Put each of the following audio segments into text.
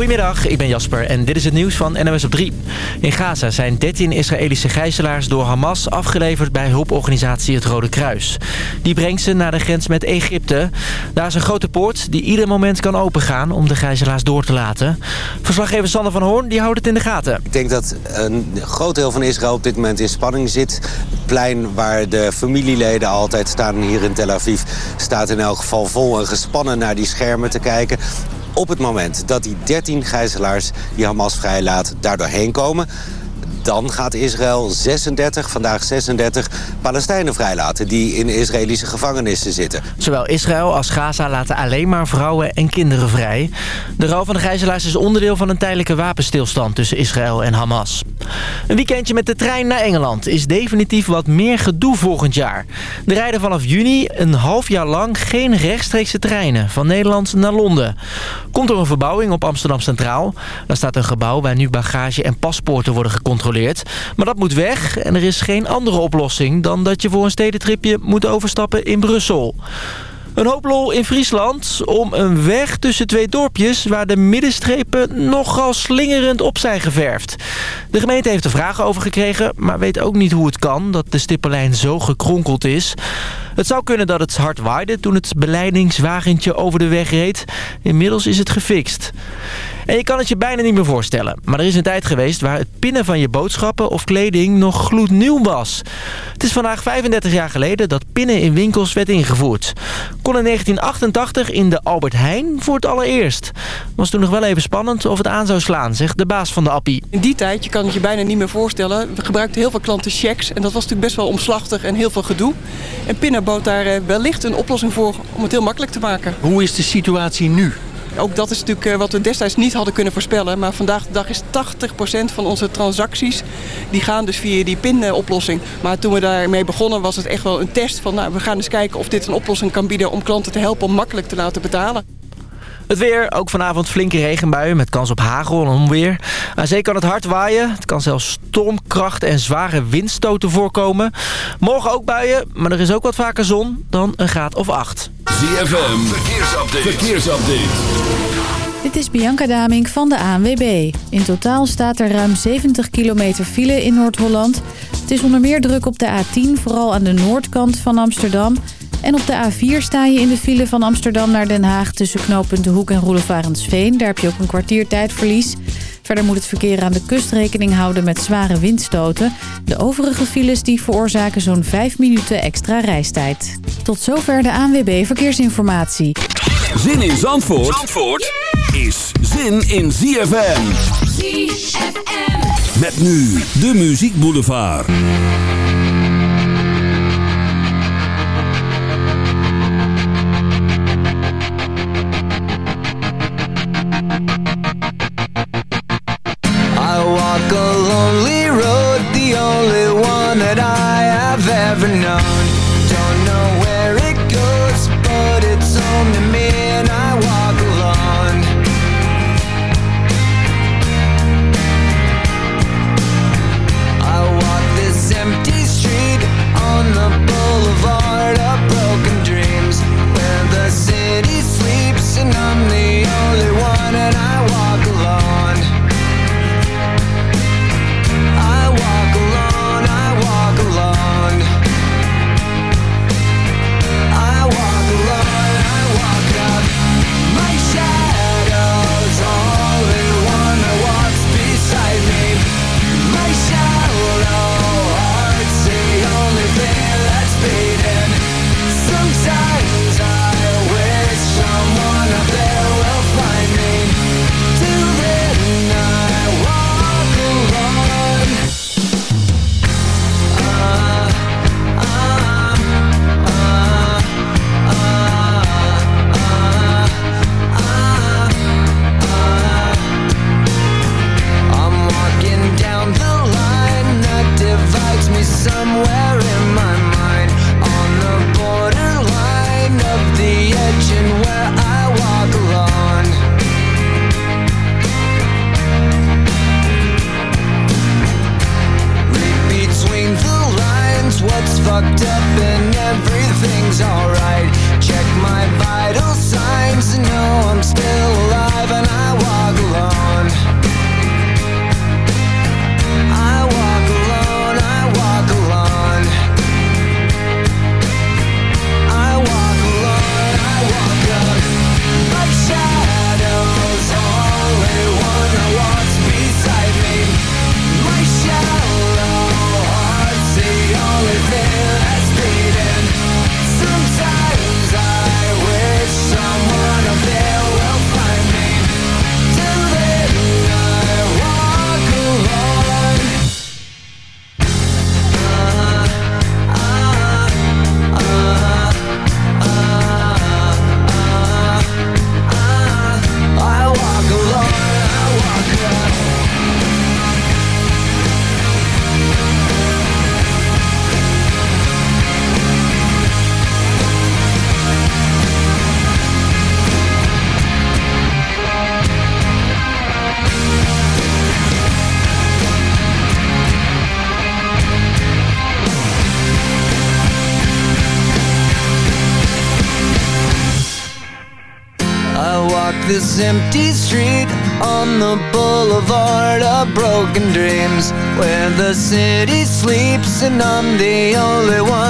Goedemiddag, ik ben Jasper en dit is het nieuws van NOS op 3. In Gaza zijn 13 Israëlische gijzelaars door Hamas afgeleverd bij hulporganisatie het Rode Kruis. Die brengt ze naar de grens met Egypte. Daar is een grote poort die ieder moment kan opengaan om de gijzelaars door te laten. Verslaggever Sander van Hoorn die houdt het in de gaten. Ik denk dat een groot deel van Israël op dit moment in spanning zit. Het plein waar de familieleden altijd staan hier in Tel Aviv staat in elk geval vol en gespannen naar die schermen te kijken op het moment dat die 13 gijzelaars die Hamas vrijlaat daardoor heen komen dan gaat Israël 36, vandaag 36, Palestijnen vrijlaten... die in Israëlische gevangenissen zitten. Zowel Israël als Gaza laten alleen maar vrouwen en kinderen vrij. De rouw van de gijzelaars is onderdeel van een tijdelijke wapenstilstand... tussen Israël en Hamas. Een weekendje met de trein naar Engeland is definitief wat meer gedoe volgend jaar. Er rijden vanaf juni een half jaar lang geen rechtstreekse treinen... van Nederland naar Londen. Komt door een verbouwing op Amsterdam Centraal. Daar staat een gebouw waar nu bagage en paspoorten worden gecontroleerd maar dat moet weg en er is geen andere oplossing dan dat je voor een stedentripje moet overstappen in Brussel. Een hoop lol in Friesland om een weg tussen twee dorpjes... waar de middenstrepen nogal slingerend op zijn geverfd. De gemeente heeft er vragen over gekregen... maar weet ook niet hoe het kan dat de stippenlijn zo gekronkeld is. Het zou kunnen dat het hard waaide toen het beleidingswagentje over de weg reed. Inmiddels is het gefixt. En je kan het je bijna niet meer voorstellen. Maar er is een tijd geweest waar het pinnen van je boodschappen of kleding nog gloednieuw was. Het is vandaag 35 jaar geleden dat pinnen in winkels werd ingevoerd. Kon in 1988 in de Albert Heijn voor het allereerst. Was toen nog wel even spannend of het aan zou slaan, zegt de baas van de appie. In die tijd, je kan het je bijna niet meer voorstellen, we gebruikten heel veel klanten checks. En dat was natuurlijk best wel omslachtig en heel veel gedoe. En pinnen bood daar eh, wellicht een oplossing voor om het heel makkelijk te maken. Hoe is de situatie nu? Ook dat is natuurlijk eh, wat we destijds niet hadden kunnen voorspellen. Maar vandaag de dag is 80% van onze transacties... die gaan dus via die pinoplossing. Maar toen we daarmee begonnen was het echt wel een test van... Nou, we gaan eens kijken of dit een oplossing kan bieden... om klanten te helpen om makkelijk te laten betalen. Het weer, ook vanavond flinke regenbuien met kans op hagel en onweer. Aan zee kan het hard waaien. Het kan zelfs stormkracht en zware windstoten voorkomen. Morgen ook buien, maar er is ook wat vaker zon dan een graad of acht. ZFM, verkeersupdate. verkeersupdate. Dit is Bianca Damink van de ANWB. In totaal staat er ruim 70 kilometer file in Noord-Holland. Het is onder meer druk op de A10, vooral aan de noordkant van Amsterdam... En op de A4 sta je in de file van Amsterdam naar Den Haag... tussen knooppunt De Hoek en Roelevarensveen. Daar heb je ook een kwartier tijdverlies. Verder moet het verkeer aan de kust rekening houden met zware windstoten. De overige files die veroorzaken zo'n 5 minuten extra reistijd. Tot zover de ANWB Verkeersinformatie. Zin in Zandvoort, Zandvoort is zin in ZFM. ZFM. Met nu de Muziek Boulevard. the boulevard of broken dreams Where the city sleeps and I'm the only one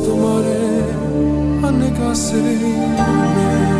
questo mare annegasse me.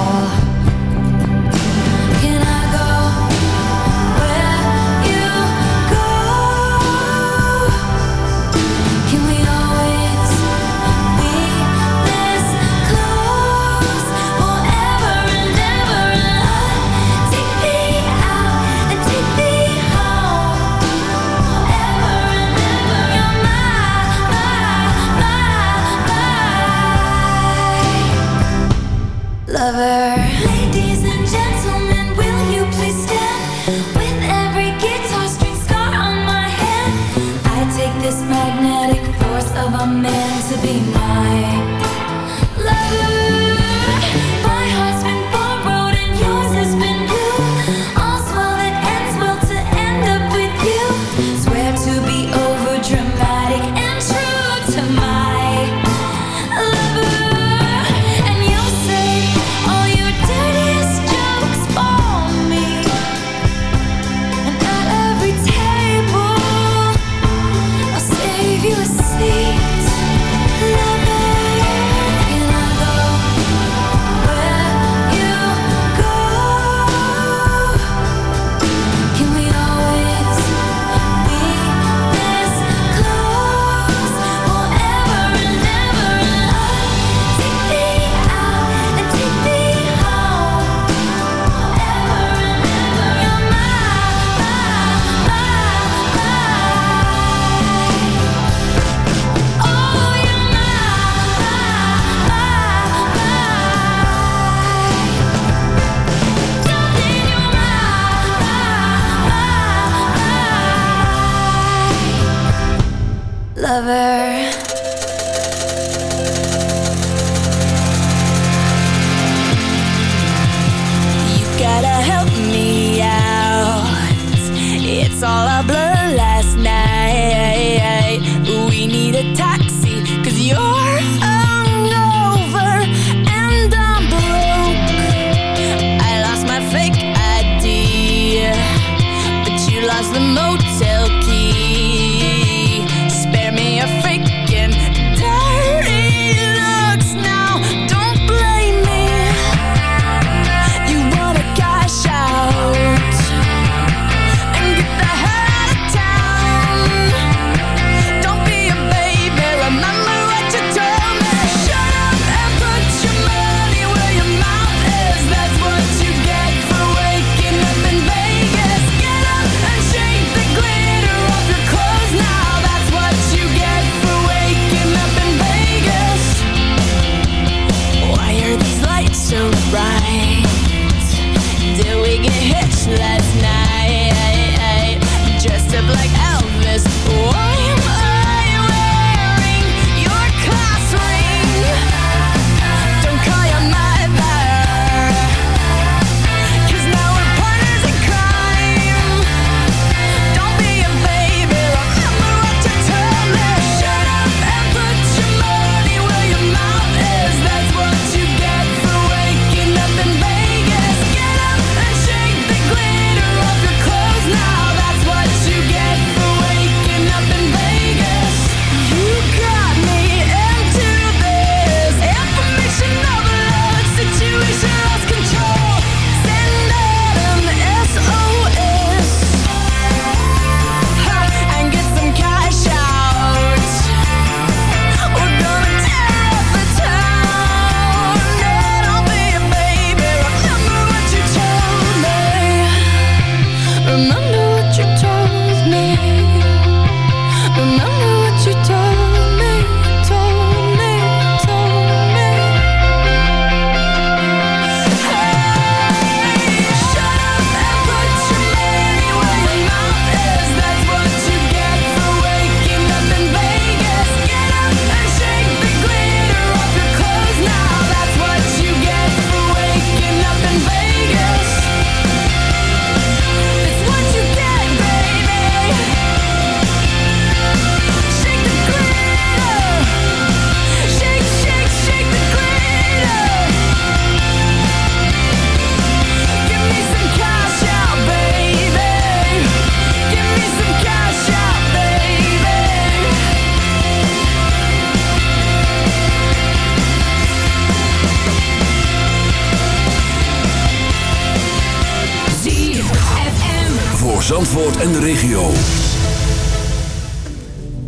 En de regio.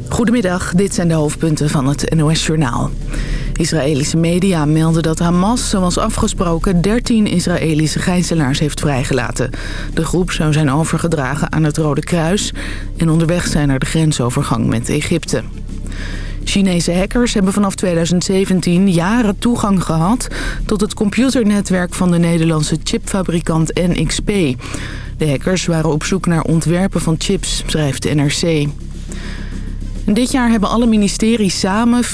Goedemiddag, dit zijn de hoofdpunten van het NOS-journaal. Israëlische media melden dat Hamas, zoals afgesproken... 13 Israëlische gijzelaars heeft vrijgelaten. De groep zou zijn overgedragen aan het Rode Kruis... en onderweg zijn naar de grensovergang met Egypte. Chinese hackers hebben vanaf 2017 jaren toegang gehad... tot het computernetwerk van de Nederlandse chipfabrikant NXP. De hackers waren op zoek naar ontwerpen van chips, schrijft de NRC. Dit jaar hebben alle ministeries samen 4,5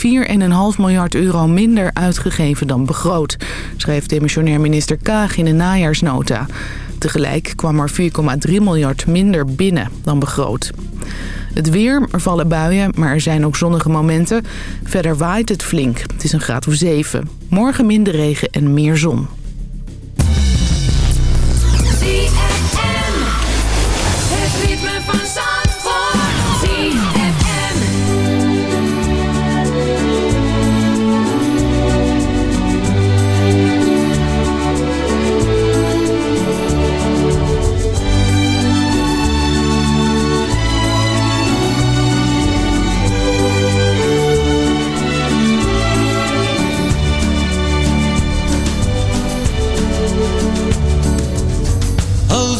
miljard euro minder uitgegeven dan begroot, schrijft demissionair minister Kaag in een najaarsnota. Tegelijk kwam er 4,3 miljard minder binnen dan begroot. Het weer, er vallen buien, maar er zijn ook zonnige momenten. Verder waait het flink. Het is een graad of 7. Morgen minder regen en meer zon.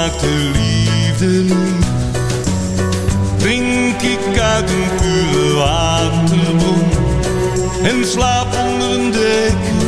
De volmaakte liefde lief. Drink ik uit een pure waterbron en slaap onder een deken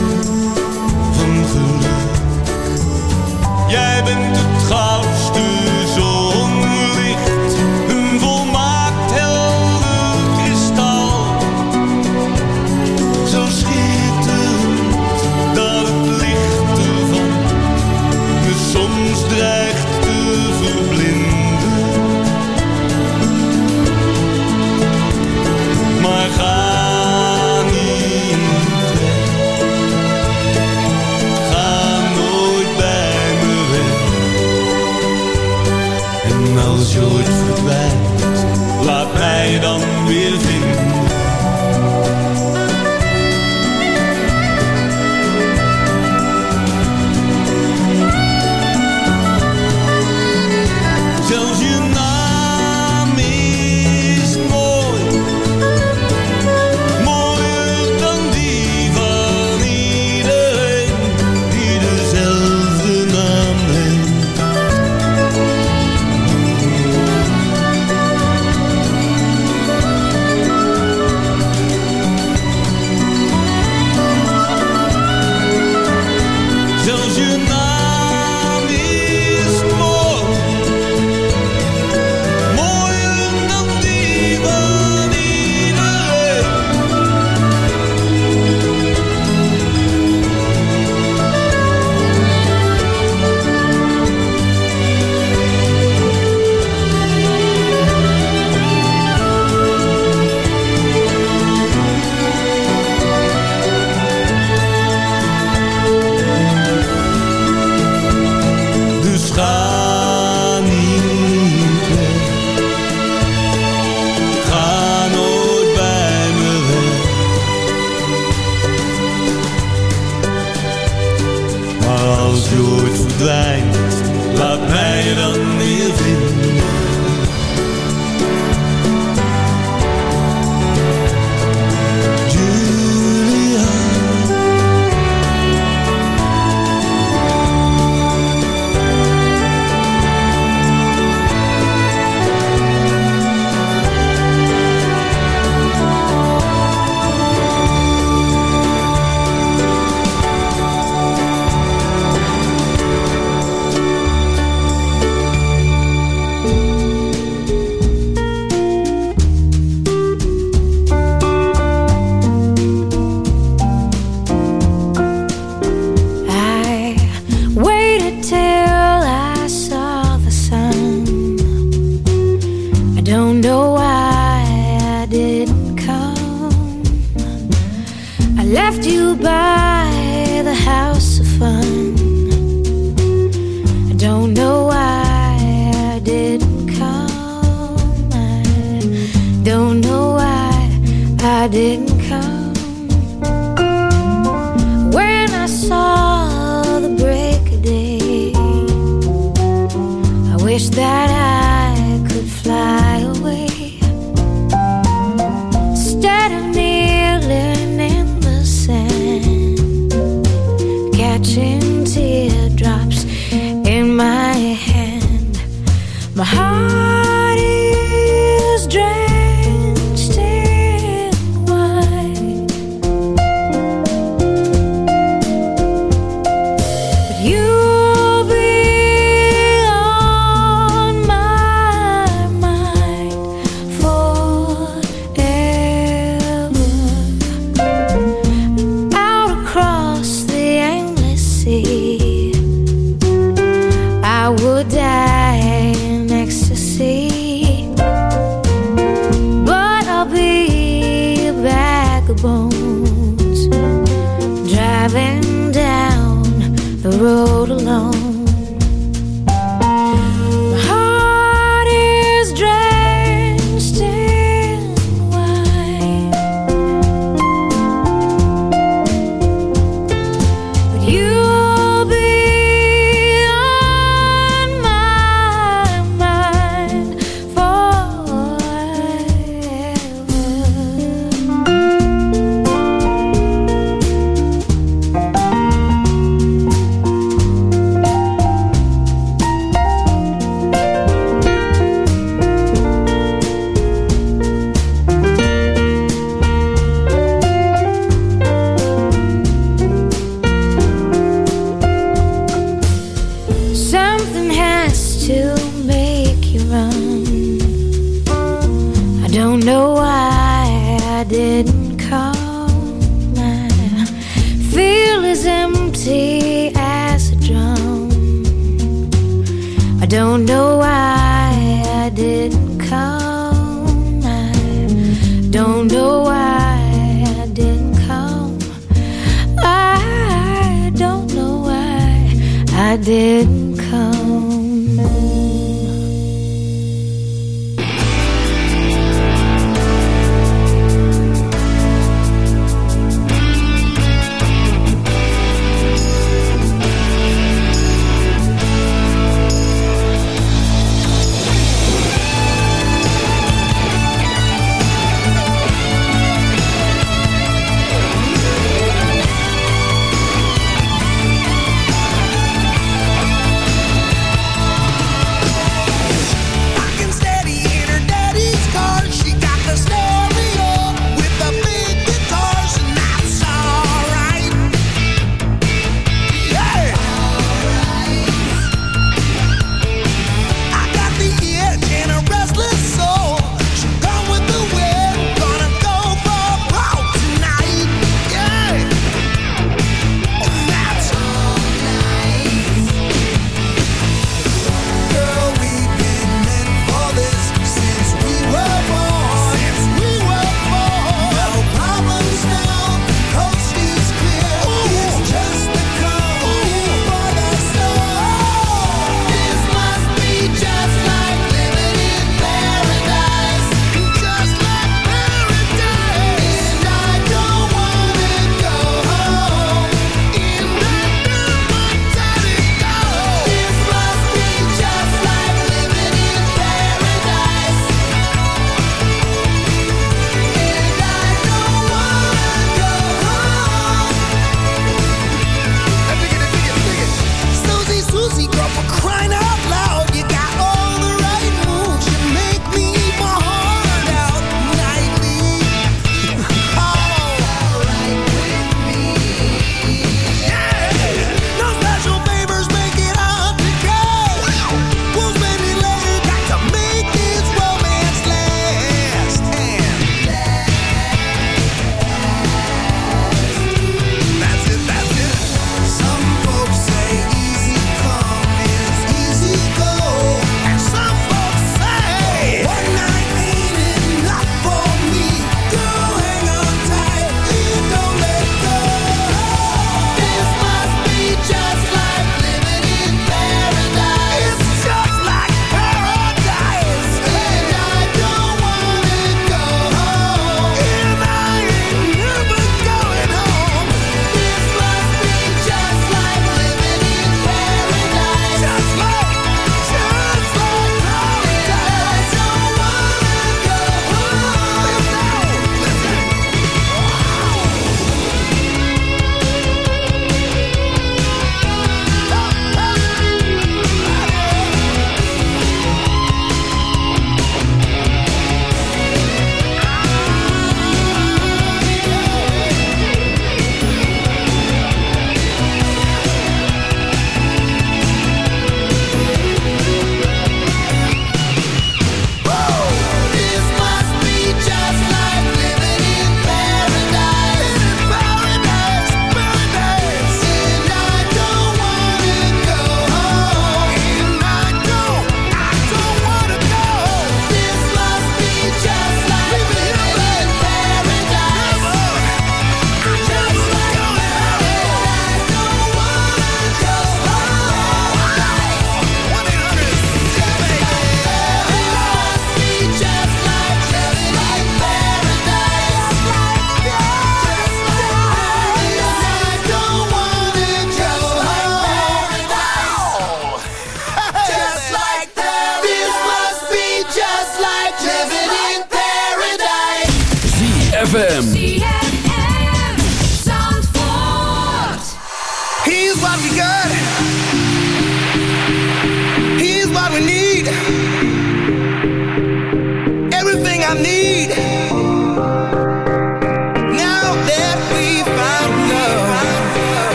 phone.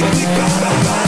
Now